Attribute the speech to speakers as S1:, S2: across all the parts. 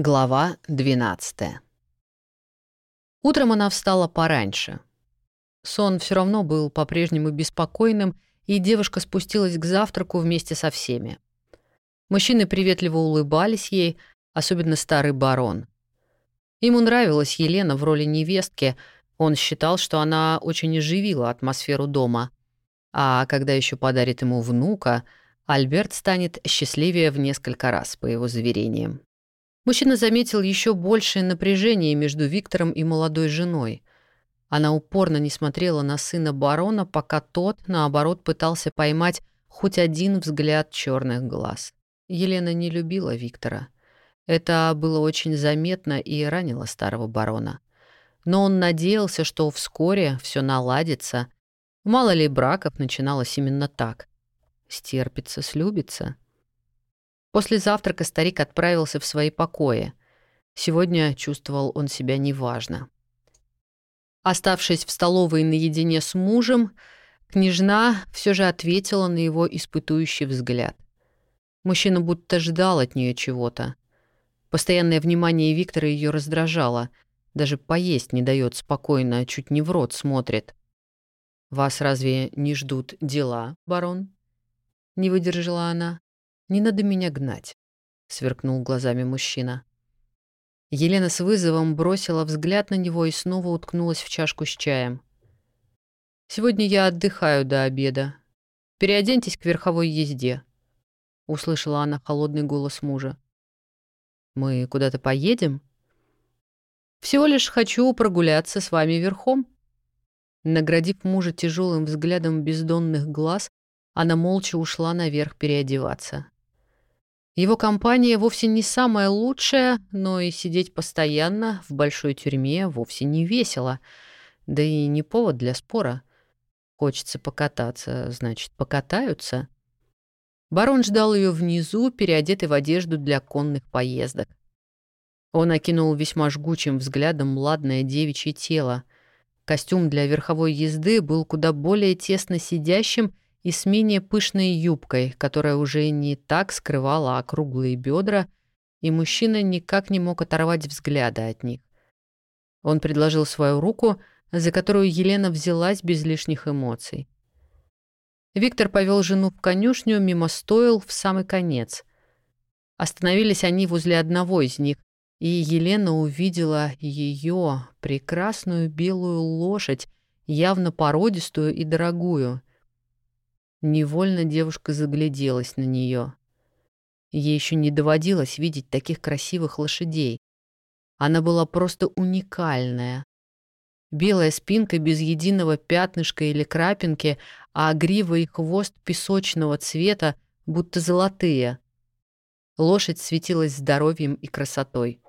S1: Глава 12 Утром она встала пораньше. Сон все равно был по-прежнему беспокойным, и девушка спустилась к завтраку вместе со всеми. Мужчины приветливо улыбались ей, особенно старый барон. Ему нравилась Елена в роли невестки, он считал, что она очень оживила атмосферу дома. А когда еще подарит ему внука, Альберт станет счастливее в несколько раз, по его заверениям. Мужчина заметил еще большее напряжение между Виктором и молодой женой. Она упорно не смотрела на сына барона, пока тот, наоборот, пытался поймать хоть один взгляд черных глаз. Елена не любила Виктора. Это было очень заметно и ранило старого барона. Но он надеялся, что вскоре все наладится. Мало ли браков начиналось именно так. Стерпится, слюбится — После завтрака старик отправился в свои покои. Сегодня чувствовал он себя неважно. Оставшись в столовой наедине с мужем, княжна все же ответила на его испытующий взгляд. Мужчина будто ждал от нее чего-то. Постоянное внимание Виктора ее раздражало. Даже поесть не дает спокойно, чуть не в рот смотрит. «Вас разве не ждут дела, барон?» Не выдержала она. «Не надо меня гнать», — сверкнул глазами мужчина. Елена с вызовом бросила взгляд на него и снова уткнулась в чашку с чаем. «Сегодня я отдыхаю до обеда. Переоденьтесь к верховой езде», — услышала она холодный голос мужа. «Мы куда-то поедем?» «Всего лишь хочу прогуляться с вами верхом». Наградив мужа тяжелым взглядом бездонных глаз, она молча ушла наверх переодеваться. Его компания вовсе не самая лучшая, но и сидеть постоянно в большой тюрьме вовсе не весело. Да и не повод для спора. Хочется покататься, значит, покатаются. Барон ждал ее внизу, переодетый в одежду для конных поездок. Он окинул весьма жгучим взглядом ладное девичье тело. Костюм для верховой езды был куда более тесно сидящим и с менее пышной юбкой, которая уже не так скрывала округлые бедра, и мужчина никак не мог оторвать взгляда от них. Он предложил свою руку, за которую Елена взялась без лишних эмоций. Виктор повел жену в конюшню мимо стоил в самый конец. Остановились они возле одного из них, и Елена увидела ее, прекрасную белую лошадь, явно породистую и дорогую. Невольно девушка загляделась на нее. Ей еще не доводилось видеть таких красивых лошадей. Она была просто уникальная. Белая спинка без единого пятнышка или крапинки, а грива и хвост песочного цвета, будто золотые. Лошадь светилась здоровьем и красотой.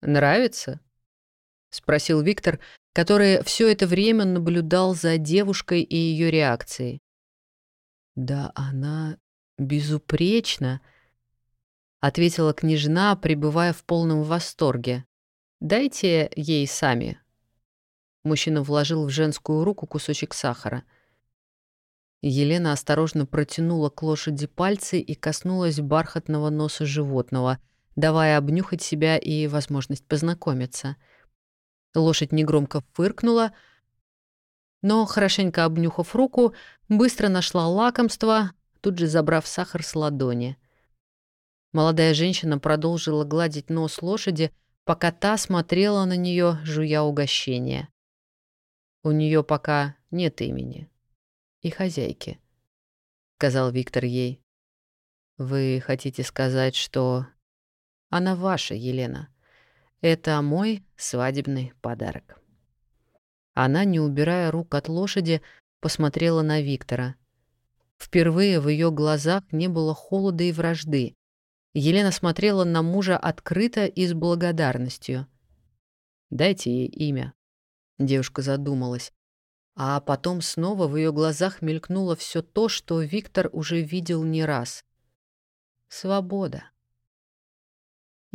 S1: «Нравится?» — спросил Виктор, который все это время наблюдал за девушкой и ее реакцией. «Да она безупречна», — ответила княжна, пребывая в полном восторге. «Дайте ей сами». Мужчина вложил в женскую руку кусочек сахара. Елена осторожно протянула к лошади пальцы и коснулась бархатного носа животного, давая обнюхать себя и возможность познакомиться — Лошадь негромко фыркнула, но, хорошенько обнюхав руку, быстро нашла лакомство, тут же забрав сахар с ладони. Молодая женщина продолжила гладить нос лошади, пока та смотрела на нее, жуя угощение. «У нее пока нет имени. И хозяйки», — сказал Виктор ей. «Вы хотите сказать, что она ваша, Елена?» Это мой свадебный подарок. Она, не убирая рук от лошади, посмотрела на Виктора. Впервые в ее глазах не было холода и вражды. Елена смотрела на мужа открыто и с благодарностью. «Дайте ей имя». Девушка задумалась. А потом снова в ее глазах мелькнуло все то, что Виктор уже видел не раз. Свобода.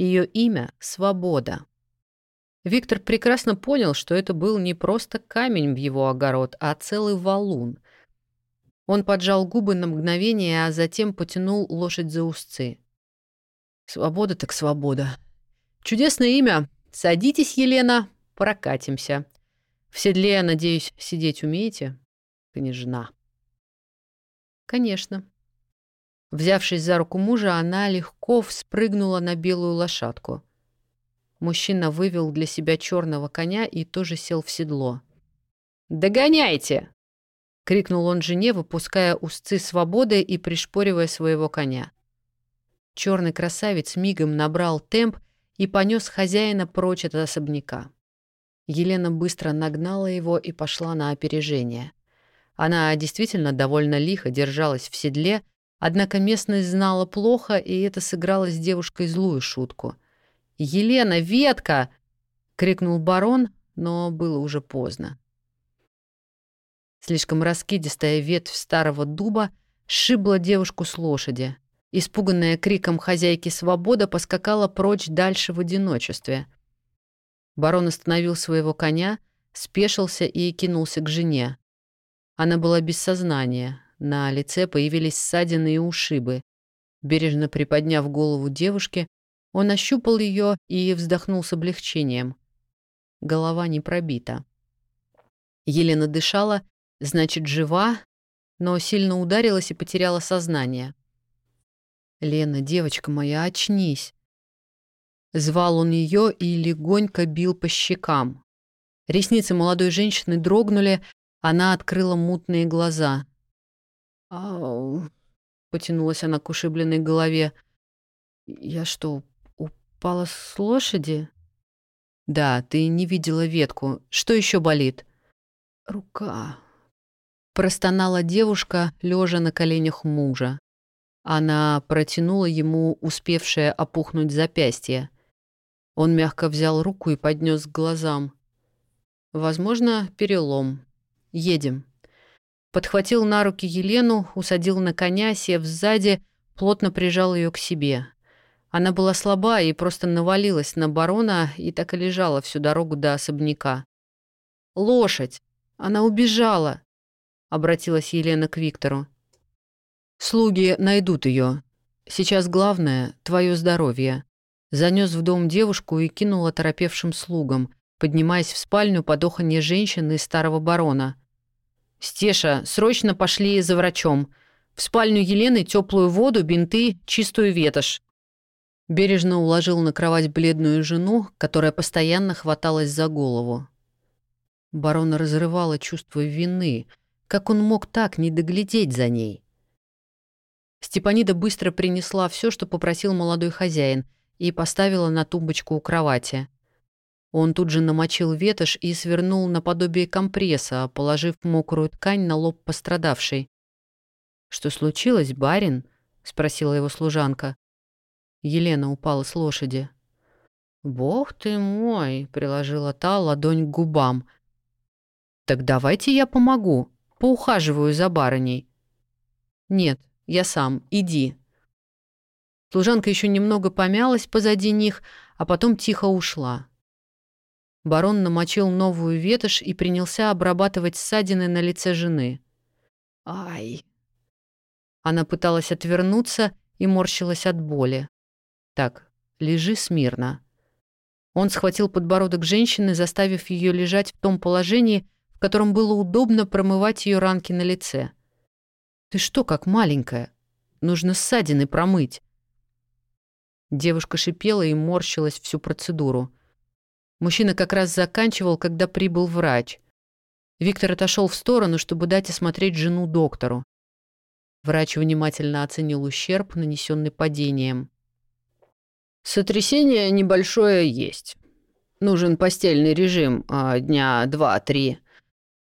S1: Ее имя — Свобода. Виктор прекрасно понял, что это был не просто камень в его огород, а целый валун. Он поджал губы на мгновение, а затем потянул лошадь за узцы. Свобода так свобода. Чудесное имя. Садитесь, Елена, прокатимся. В седле, надеюсь, сидеть умеете? Княжна. Конечно. Взявшись за руку мужа, она легко вспрыгнула на белую лошадку. Мужчина вывел для себя черного коня и тоже сел в седло. «Догоняйте!» — крикнул он жене, выпуская узцы свободы и пришпоривая своего коня. Черный красавец мигом набрал темп и понес хозяина прочь от особняка. Елена быстро нагнала его и пошла на опережение. Она действительно довольно лихо держалась в седле, однако местность знала плохо, и это сыграло с девушкой злую шутку. «Елена, ветка!» — крикнул барон, но было уже поздно. Слишком раскидистая ветвь старого дуба сшибла девушку с лошади. Испуганная криком хозяйки свобода поскакала прочь дальше в одиночестве. Барон остановил своего коня, спешился и кинулся к жене. Она была без сознания. На лице появились ссадины и ушибы. Бережно приподняв голову девушки, он ощупал ее и вздохнул с облегчением. Голова не пробита. Елена дышала, значит, жива, но сильно ударилась и потеряла сознание. «Лена, девочка моя, очнись!» Звал он ее и легонько бил по щекам. Ресницы молодой женщины дрогнули, она открыла мутные глаза. «Ау!» — потянулась она к ушибленной голове. «Я что, упала с лошади?» «Да, ты не видела ветку. Что еще болит?» «Рука», — простонала девушка, лежа на коленях мужа. Она протянула ему успевшее опухнуть запястье. Он мягко взял руку и поднес к глазам. «Возможно, перелом», Едем». Подхватил на руки Елену, усадил на коня, сев сзади, плотно прижал ее к себе. Она была слаба и просто навалилась на барона и так и лежала всю дорогу до особняка. «Лошадь! Она убежала!» — обратилась Елена к Виктору. «Слуги найдут ее. Сейчас главное — твое здоровье». Занес в дом девушку и кинул оторопевшим слугам, поднимаясь в спальню под оханье женщины и старого барона. «Стеша, срочно пошли за врачом. В спальню Елены теплую воду, бинты, чистую ветошь». Бережно уложил на кровать бледную жену, которая постоянно хваталась за голову. Барона разрывало чувство вины. Как он мог так не доглядеть за ней? Степанида быстро принесла все, что попросил молодой хозяин, и поставила на тумбочку у кровати. Он тут же намочил ветошь и свернул наподобие компресса, положив мокрую ткань на лоб пострадавшей. «Что случилось, барин?» — спросила его служанка. Елена упала с лошади. «Бог ты мой!» — приложила та ладонь к губам. «Так давайте я помогу, поухаживаю за барыней». «Нет, я сам, иди». Служанка еще немного помялась позади них, а потом тихо ушла. Барон намочил новую ветошь и принялся обрабатывать ссадины на лице жены. «Ай!» Она пыталась отвернуться и морщилась от боли. «Так, лежи смирно». Он схватил подбородок женщины, заставив ее лежать в том положении, в котором было удобно промывать ее ранки на лице. «Ты что, как маленькая? Нужно ссадины промыть». Девушка шипела и морщилась всю процедуру. Мужчина как раз заканчивал, когда прибыл врач. Виктор отошел в сторону, чтобы дать осмотреть жену доктору. Врач внимательно оценил ущерб, нанесенный падением.
S2: «Сотрясение небольшое есть. Нужен постельный режим а, дня два-три.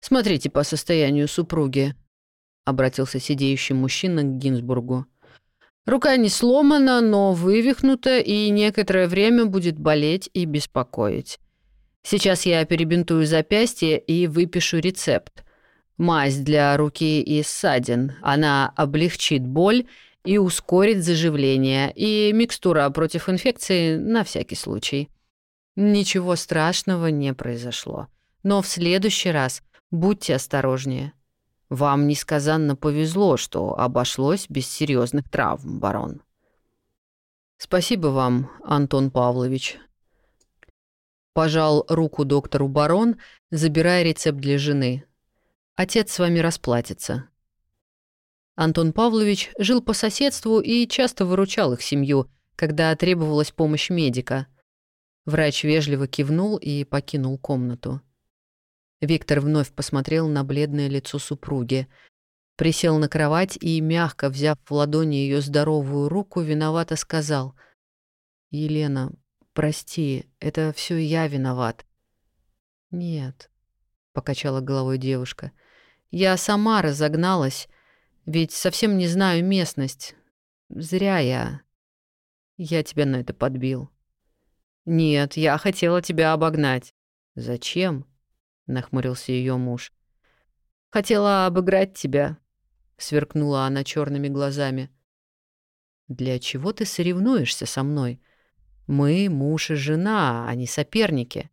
S2: Смотрите по состоянию супруги», — обратился сидеющий мужчина к Гинзбургу. «Рука не сломана, но вывихнута и некоторое время будет болеть и беспокоить. Сейчас я перебинтую запястье и выпишу рецепт. Мазь для руки и ссадин. Она облегчит боль и ускорит заживление, и микстура против инфекции на всякий случай. Ничего страшного не произошло. Но в следующий раз будьте осторожнее. Вам несказанно повезло, что обошлось без серьезных травм, барон. Спасибо вам, Антон Павлович. Пожал руку доктору барон, забирая рецепт для жены. Отец с вами расплатится. Антон Павлович жил по соседству и часто выручал их семью, когда требовалась помощь медика. Врач вежливо кивнул и покинул комнату. Виктор вновь посмотрел на бледное лицо супруги, присел на кровать и, мягко взяв в ладони ее здоровую руку, виновато сказал «Елена, прости, это все я виноват». «Нет», — покачала головой девушка, — «я сама разогналась, ведь совсем не знаю местность. Зря я. Я тебя на это подбил». «Нет, я хотела тебя обогнать». «Зачем?» — нахмурился ее муж. «Хотела обыграть тебя», — сверкнула она черными глазами. «Для чего ты соревнуешься со мной? Мы муж и жена, а не соперники».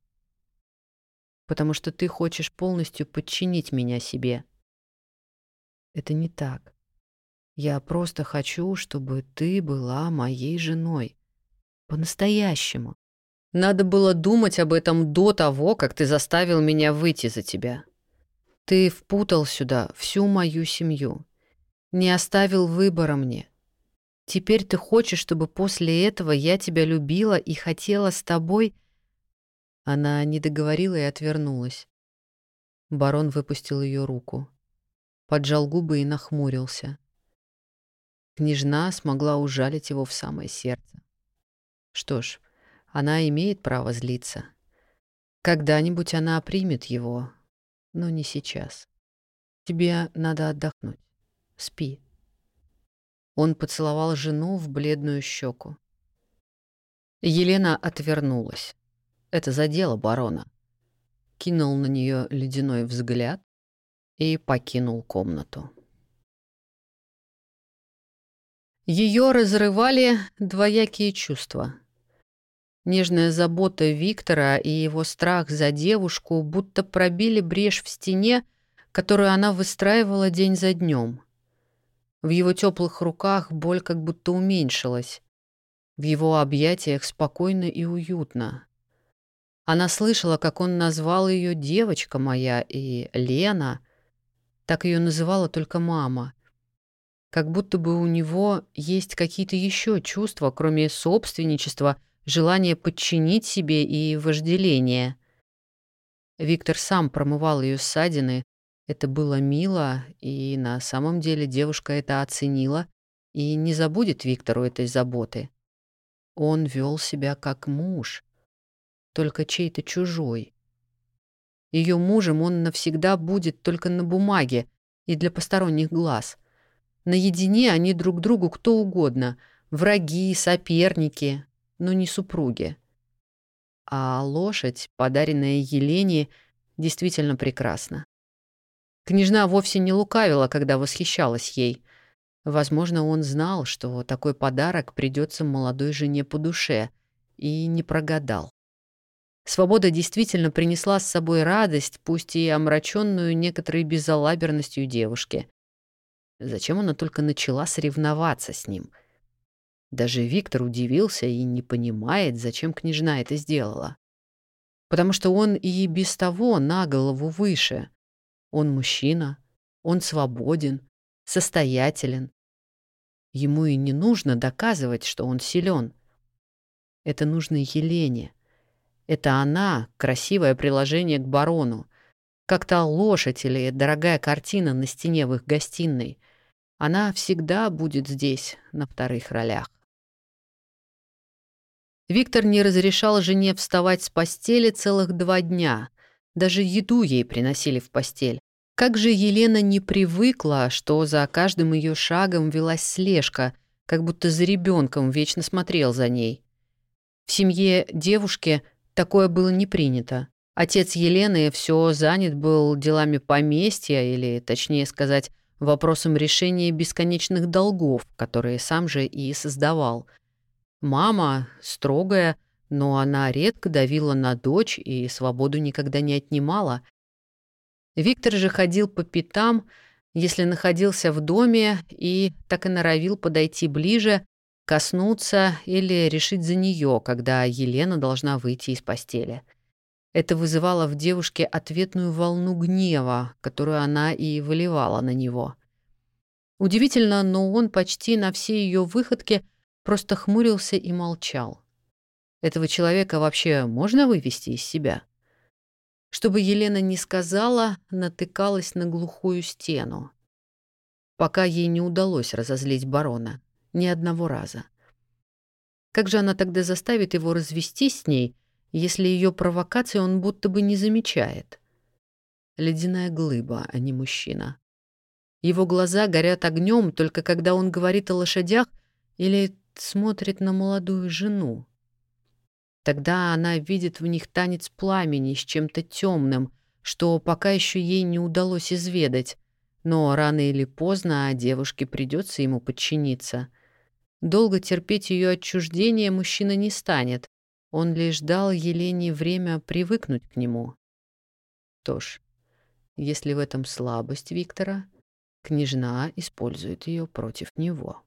S2: «Потому что ты хочешь полностью подчинить меня себе». «Это не так. Я просто хочу, чтобы ты была моей женой. По-настоящему. Надо было думать об этом до того, как ты заставил меня выйти за тебя. Ты впутал сюда всю мою семью. Не оставил выбора мне. Теперь ты хочешь, чтобы после этого я тебя любила и хотела с тобой...» Она не договорила и отвернулась. Барон выпустил ее руку. Поджал губы и нахмурился. Княжна смогла ужалить его в самое сердце. Что ж, она имеет право злиться. Когда-нибудь она примет его, но не сейчас. Тебе надо отдохнуть. Спи. Он поцеловал жену в бледную щеку. Елена отвернулась. Это задело барона. Кинул на нее ледяной взгляд и покинул комнату. Ее разрывали двоякие чувства. Нежная забота Виктора и его страх за девушку будто пробили брешь в стене, которую она выстраивала день за днем. В его теплых руках боль как будто уменьшилась. В его объятиях спокойно и уютно. Она слышала, как он назвал ее «девочка моя» и «Лена». Так ее называла только мама. Как будто бы у него есть какие-то еще чувства, кроме собственничества — желание подчинить себе и вожделение. Виктор сам промывал ее ссадины. Это было мило, и на самом деле девушка это оценила и не забудет Виктору этой заботы. Он вел себя как муж, только чей-то чужой. Ее мужем он навсегда будет только на бумаге и для посторонних глаз. Наедине они друг другу кто угодно — враги, соперники, но не супруги. А лошадь, подаренная Елене, действительно прекрасна. Княжна вовсе не лукавила, когда восхищалась ей. Возможно, он знал, что такой подарок придется молодой жене по душе, и не прогадал. Свобода действительно принесла с собой радость, пусть и омраченную некоторой безалаберностью девушки. Зачем она только начала соревноваться с ним? Даже Виктор удивился и не понимает, зачем княжна это сделала. Потому что он и без того на голову выше. Он мужчина, он свободен, состоятелен. Ему и не нужно доказывать, что он силен. Это нужно Елене. Это она, красивое приложение к барону, как та лошадь или дорогая картина на стене в их гостиной. Она всегда будет здесь, на вторых ролях. Виктор не разрешал жене вставать с постели целых два дня. Даже еду ей приносили в постель. Как же Елена не привыкла, что за каждым ее шагом велась слежка, как будто за ребенком вечно смотрел за ней. В семье девушки такое было не принято. Отец Елены все занят был делами поместья, или, точнее сказать, вопросом решения бесконечных долгов, которые сам же и создавал – Мама строгая, но она редко давила на дочь и свободу никогда не отнимала. Виктор же ходил по пятам, если находился в доме, и так и норовил подойти ближе,
S1: коснуться или решить за нее, когда Елена должна выйти из постели. Это вызывало в девушке ответную волну гнева, которую она и выливала на него. Удивительно, но он почти на все ее выходки просто хмурился и молчал. Этого человека вообще можно вывести из себя? Чтобы Елена не сказала, натыкалась на глухую стену. Пока ей не удалось разозлить барона. Ни одного раза. Как же она тогда заставит его развестись с ней, если ее провокации он будто бы не замечает? Ледяная глыба, а не мужчина. Его глаза горят огнем только когда он говорит о лошадях или смотрит на молодую жену. Тогда она видит в них танец пламени с чем-то темным, что пока еще ей не удалось изведать. Но рано или поздно девушке придется ему подчиниться. Долго терпеть ее отчуждение мужчина не станет. Он лишь дал Елене время привыкнуть к нему. Что ж, если в этом слабость Виктора, княжна использует ее против него.